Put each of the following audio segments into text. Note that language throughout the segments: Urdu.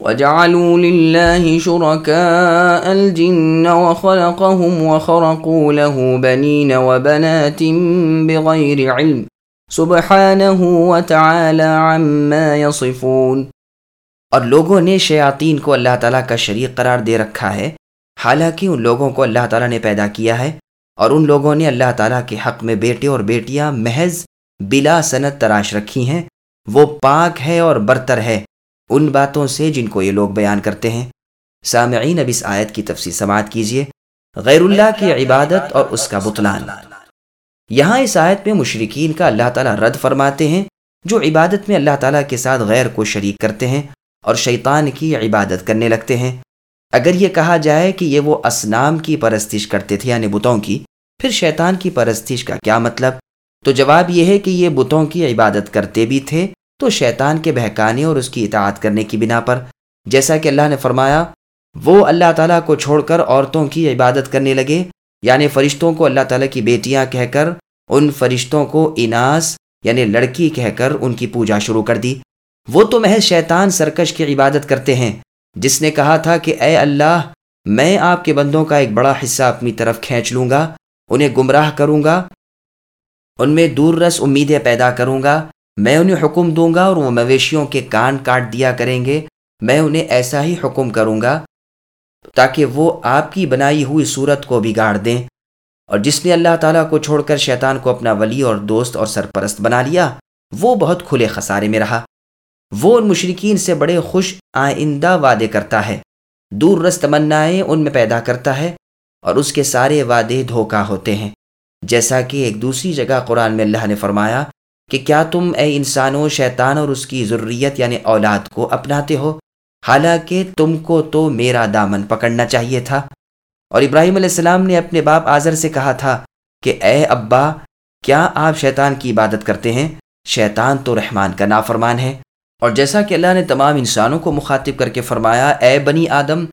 وجعلوا لله شركاء الجن وخلقهم وخرقوا له بنين وبنات بغير علم سبحانه وتعالى عما يصفون۔ اور لوگوں نے شیاطین کو اللہ تعالیٰ کا شریک قرار دے رکھا ہے۔ حالانکہ ان لوگوں کو اللہ تعالیٰ نے پیدا کیا ہے۔ اور ان لوگوں نے اللہ تعالیٰ کے حق میں بیٹے اور بیٹیاں محض بلا صنعت تراش رکھی ہیں۔ وہ پاک ہے اور برتر ہے۔ ان باتوں سے جن کو یہ لوگ بیان کرتے ہیں۔ سامعین، اب اس آیت کی تفصیل سماعت کیجیے غیر اللہ کی عبادت اور اس کا بطلان۔ یہاں اس آیت میں مشرقین کا اللہ تعالیٰ رد فرماتے ہیں، جو عبادت میں اللہ تعالیٰ کے ساتھ غیر کو شریک کرتے ہیں اور شیطان کی عبادت کرنے لگتے ہیں۔ اگر یہ کہا جائے کہ یہ وہ اسنام کی پرستش کرتے تھے یعنی بتوں کی، پھر شیطان کی پرستش کا کیا مطلب؟ تو جواب یہ ہے کہ یہ بتوں کی عبادت کرتے بھی تھے تو شیطان کے بہکانے اور اس کی اطاعت کرنے کی بنا پر، جیسا کہ اللہ نے فرمایا، وہ اللہ تعالیٰ کو چھوڑ کر عورتوں کی عبادت کرنے لگے یعنی فرشتوں کو اللہ تعالیٰ کی بیٹیاں کہہ کر ان فرشتوں کو اناس یعنی لڑکی کہہ کر ان کی پوجا شروع کر دی۔ وہ تو محض شیطان سرکش کی عبادت کرتے ہیں۔ جس نے کہا تھا کہ، اے اللہ، میں آپ کے بندوں کا ایک بڑا حصہ اپنی طرف کھینچ لوں گا، انہیں گمراہ کروں گا، ان میں دور رس امیدیں پیدا کروں گا میں انہیں حکم دوں گا اور وہ مویشیوں کے کان کاٹ دیا کریں گے، میں انہیں ایسا ہی حکم کروں گا تاکہ وہ آپ کی بنائی ہوئی صورت کو بگاڑ دیں۔ اور جس نے اللہ تعالیٰ کو چھوڑ کر شیطان کو اپنا ولی اور دوست اور سرپرست بنا لیا، وہ بہت کھلے خسارے میں رہا۔ وہ ان مشرقین سے بڑے خوش آئندہ وعدے کرتا ہے۔ دور رس تمنائیں ان میں پیدا کرتا ہے اور اس کے سارے وعدے دھوکا ہوتے ہیں۔ جیسا کہ ایک دوسری جگہ قرآن میں اللہ نے فرمایا کہ کیا تم اے انسانوں، شیطان اور اس کی ضروریت یعنی اولاد کو اپناتے ہو؟ حالانکہ تم کو تو میرا دامن پکڑنا چاہیے تھا۔ اور ابراہیم علیہ السلام نے اپنے باپ آذر سے کہا تھا کہ اے ابا، کیا آپ شیطان کی عبادت کرتے ہیں؟ شیطان تو رحمان کا نافرمان ہے۔ اور جیسا کہ اللہ نے تمام انسانوں کو مخاطب کر کے فرمایا، اے بنی آدم،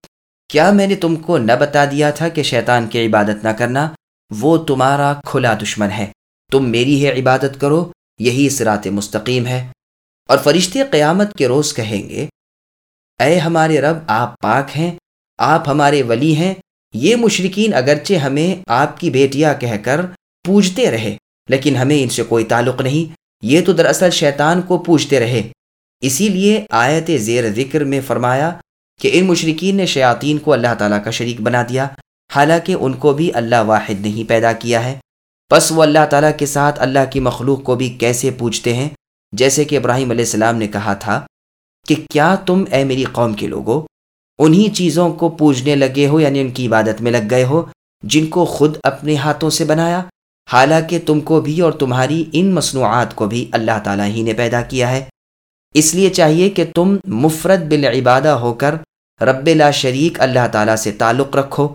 کیا میں نے تم کو نہ بتا دیا تھا کہ شیطان کی عبادت نہ کرنا؟ وہ تمہارا کھلا دشمن ہے۔ تم میری ہے عبادت کرو۔ یہی سرات مستقیم ہے۔ اور فرشتے قیامت کے روز کہیں گے، اے ہمارے رب، آپ پاک ہیں، آپ ہمارے ولی ہیں۔ یہ مشرقین اگرچہ ہمیں آپ کی بیٹیاں کہہ کر پوجتے رہے، لیکن ہمیں ان سے کوئی تعلق نہیں۔ یہ تو دراصل شیطان کو پوجتے رہے۔ اسی لیے آیت زیر ذکر میں فرمایا کہ ان مشرقین نے شیاطین کو اللہ تعالیٰ کا شریک بنا دیا۔ حالانکہ ان کو بھی اللہ واحد نہیں پیدا کیا ہے۔ بس وہ اللہ تعالیٰ کے ساتھ اللہ کی مخلوق کو بھی کیسے پوچھتے ہیں؟ جیسے کہ ابراہیم علیہ السلام نے کہا تھا کہ کیا تم اے میری قوم کے لوگوں انہی چیزوں کو پوجنے لگے ہو یعنی ان کی عبادت میں لگ گئے ہو، جن کو خود اپنے ہاتھوں سے بنایا؟ حالانکہ تم کو بھی اور تمہاری ان مصنوعات کو بھی اللہ تعالیٰ ہی نے پیدا کیا ہے۔ اس لیے چاہیے کہ تم مفرد بالعبادہ ہو کر رب لا شریک اللہ تعالیٰ سے تعلق رکھو۔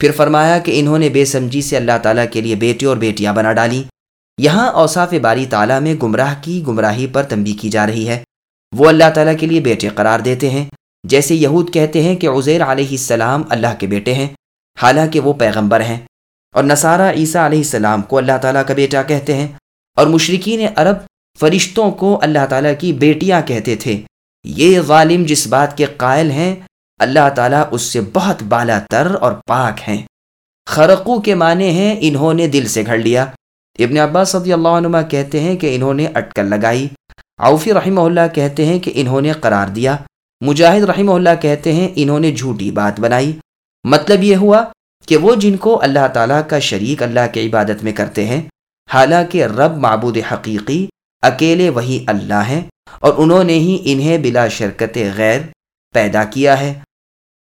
پھر فرمایا کہ انہوں نے بے سمجھی سے اللہ تعالیٰ کے لیے بیٹے اور بیٹیاں بنا ڈالی۔ یہاں اوصاف باری تعالیٰ میں گمراہ کی گمراہی پر تنبی کی جا رہی ہے۔ وہ اللہ تعالیٰ کے لیے بیٹے قرار دیتے ہیں۔ جیسے یہود کہتے ہیں کہ عزیر علیہ السلام اللہ کے بیٹے ہیں، حالانکہ وہ پیغمبر ہیں۔ اور نصارہ عیسیٰ علیہ السلام کو اللہ تعالیٰ کا بیٹا کہتے ہیں۔ اور مشرقین عرب فرشتوں کو اللہ تعالیٰ کی بیٹیاں کہتے تھے۔ یہ ظالم جس بات کے قائل ہیں اللہ تعالیٰ اس سے بہت بالا تر اور پاک ہیں۔ خرقو کے معنی ہیں انہوں نے دل سے گھڑ لیا۔ ابن عباس صدی اللہ عنہ کہتے ہیں کہ انہوں نے اٹکل لگائی۔ عوفی رحمہ اللہ کہتے ہیں کہ انہوں نے قرار دیا۔ مجاہد رحمہ اللہ کہتے ہیں انہوں نے جھوٹی بات بنائی۔ مطلب یہ ہوا کہ وہ جن کو اللہ تعالیٰ کا شریک اللہ کے عبادت میں کرتے ہیں، حالانکہ رب معبود حقیقی اکیلے وہی اللہ ہیں اور انہوں نے ہی انہیں بلا شرکت غیر پیدا کیا ہے۔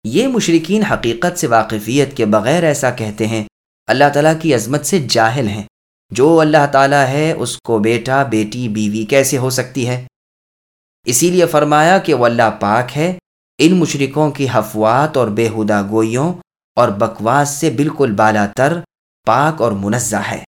یہ مشرقین حقیقت سے واقفیت کے بغیر ایسا کہتے ہیں، اللہ تعالیٰ کی عظمت سے جاہل ہیں۔ جو اللہ تعالیٰ ہے، اس کو بیٹا، بیٹی، بیوی کیسے ہو سکتی ہے؟ اسی لیے فرمایا کہ وہ اللہ پاک ہے۔ ان مشرقوں کی حفوات اور بے گوئیوں اور بکواس سے بالکل بالا تر، پاک اور منزہ ہے۔